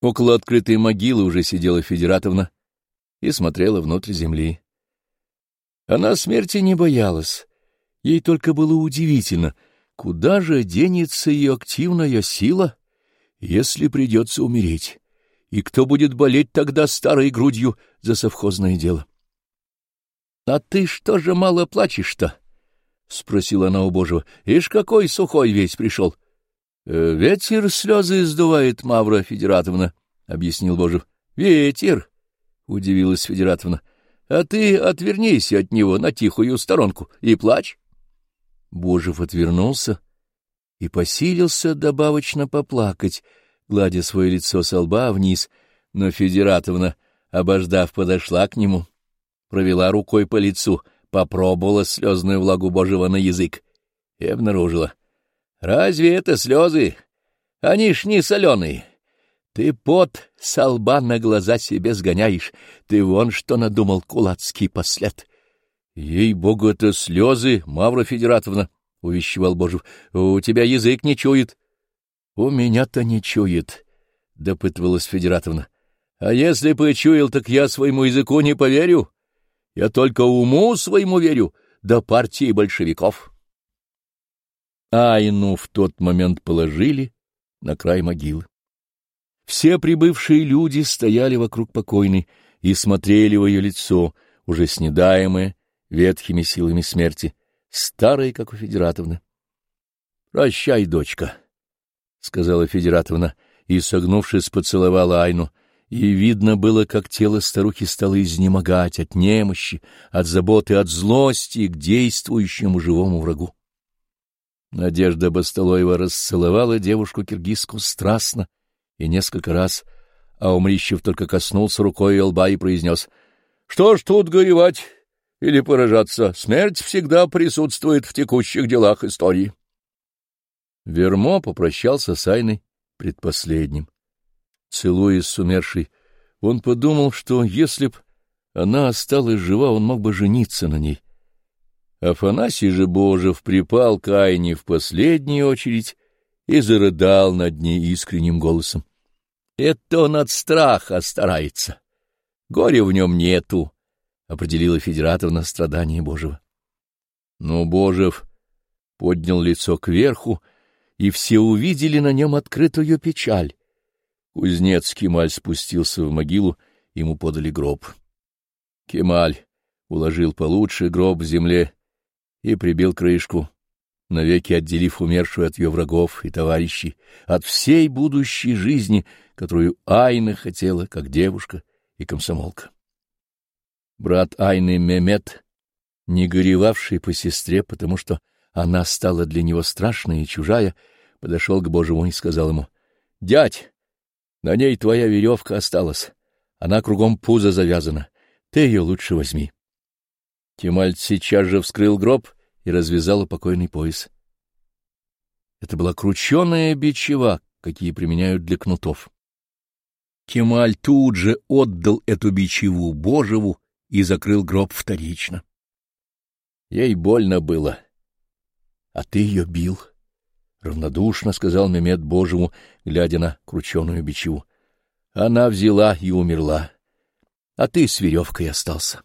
Около открытой могилы уже сидела Федератовна и смотрела внутрь земли. Она смерти не боялась. Ей только было удивительно, куда же денется ее активная сила, если придется умереть, и кто будет болеть тогда старой грудью за совхозное дело. — А ты что же мало плачешь-то? — спросила она у Божьего. — Ишь, какой сухой весь пришел. — Ветер слезы издувает, Мавра Федератовна, — объяснил Божев. — Ветер, — удивилась Федератовна. — А ты отвернись от него на тихую сторонку и плачь. Божев отвернулся и посилился добавочно поплакать, гладя свое лицо со лба вниз, но Федератовна, обождав, подошла к нему, провела рукой по лицу, попробовала слезную влагу Божьего на язык и обнаружила. Разве это слезы? Они ж не соленые. Ты пот со лба на глаза себе сгоняешь. Ты вон что надумал, кулацкий послед. — Ей-богу, это слезы, Мавра Федератовна, — увещевал Божев. — У тебя язык не чует. — У меня-то не чует, — допытывалась Федератовна. — А если бы чуял, так я своему языку не поверю. Я только уму своему верю, до партии большевиков. Айну в тот момент положили на край могилы. Все прибывшие люди стояли вокруг покойной и смотрели в ее лицо, уже снедаемое ветхими силами смерти, старое, как у Федератовны. — Прощай, дочка, — сказала Федератовна, и, согнувшись, поцеловала Айну, и видно было, как тело старухи стало изнемогать от немощи, от заботы, от злости к действующему живому врагу. Надежда Басталоева расцеловала девушку-киргизку страстно и несколько раз, а Умрищев только коснулся рукой ее лба и произнес, «Что ж тут горевать или поражаться? Смерть всегда присутствует в текущих делах истории». Вермо попрощался с Айной предпоследним. Целуясь с умершей, он подумал, что если б она осталась жива, он мог бы жениться на ней Афанасий же Божев припал к Айне в последнюю очередь и зарыдал над ней искренним голосом. Это он от страха старается. Горя в нем нету, — определила Федератовна страдание Божьего. Но Божев поднял лицо кверху, и все увидели на нем открытую печаль. Кузнец Кемаль спустился в могилу, ему подали гроб. Кемаль уложил получше гроб в земле и прибил крышку, навеки отделив умершую от ее врагов и товарищей, от всей будущей жизни, которую Айна хотела, как девушка и комсомолка. Брат Айны Мемет, не горевавший по сестре, потому что она стала для него страшная и чужая, подошел к Божьему и сказал ему, — Дядь, на ней твоя веревка осталась, она кругом пузо завязана, ты ее лучше возьми. Кемаль сейчас же вскрыл гроб и развязал упокойный пояс. Это была крученая бичева, какие применяют для кнутов. Кемаль тут же отдал эту бичеву Божеву и закрыл гроб вторично. Ей больно было. — А ты ее бил, — равнодушно сказал Мемед Божьему, глядя на крученую бичеву. Она взяла и умерла, а ты с веревкой остался.